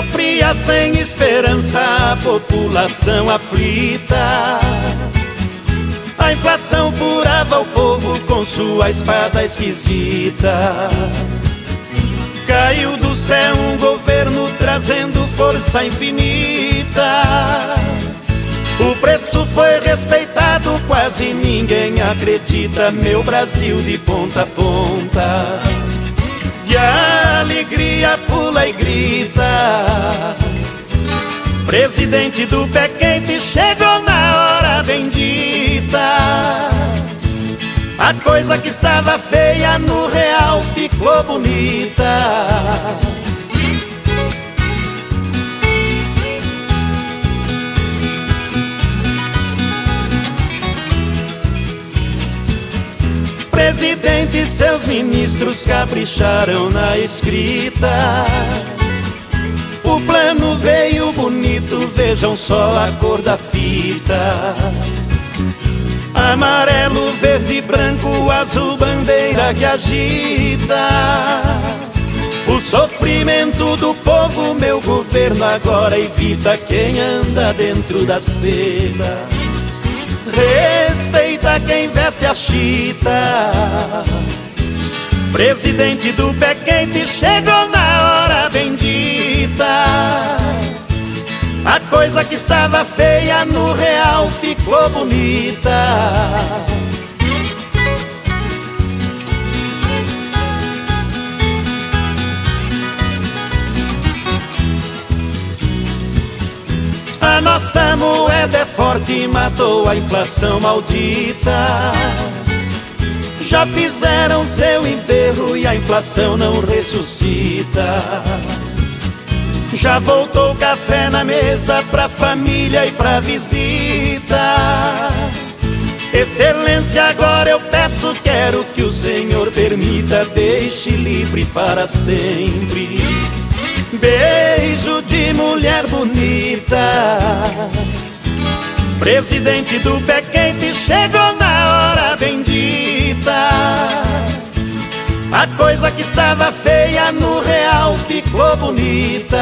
sofria sem esperança, a população aflita. A inflação furava o povo com sua espada esquisita. Caiu do céu um governo trazendo força infinita. O preço foi respeitado, quase ninguém acredita. Meu Brasil de ponta a ponta. E grita. Presidente do pé quente chegou na hora bendita. A coisa que estava feia no real ficou bonita. Presidente e seus ministros capricharam na escrita. O plano veio bonito, vejam só a cor da fita. Amarelo, verde branco, azul, bandeira que agita. O sofrimento do povo, meu governo agora evita quem anda dentro da seda. Respeita quem veste a chita. Presidente do pé quente chegou na hora bendita. A coisa que estava feia no real ficou bonita. Nossa moeda é forte matou a inflação maldita. Já fizeram seu enterro e a inflação não ressuscita. Já voltou café na mesa pra família e pra visita. Excelência, agora eu peço, quero que o Senhor permita, deixe livre para sempre. Bonita. Presidente do pé quente chegou na hora bendita. A coisa que estava feia no real ficou bonita.